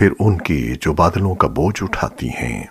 फिर उनकी जो बादलों का बोझ उठाती हैं।